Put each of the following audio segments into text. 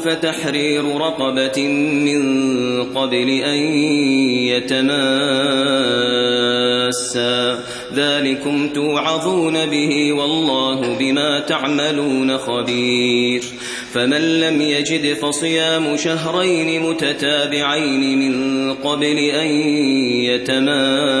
فتحرير رقبة من قبل أن يتماسا. ذلكم توعظون به والله بما تعملون خبير. فمن لم يجد فصيام شهرين متتابعين من قبل أن يتماسا.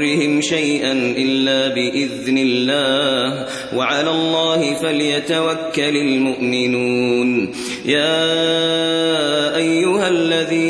بضارهم شيئا إلا بإذن الله. وعلى الله فليتوكل المؤمنون. يا أيها الذين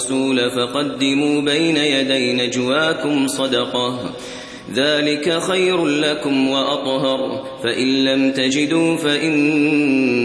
ناجيتم الرسول فقدموا بين يدي نجواكم صدقة. ذلك خير لكم وأطهر. فإن لم تجدوا فإن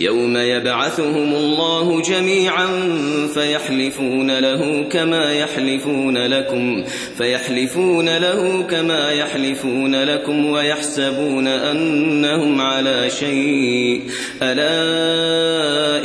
يوم يبعثهم الله جميعا فيحلفون له كما يحلفون لكم فيحلفون له كما يحلفون لكم ويحسبون أنهم على شيء. ألا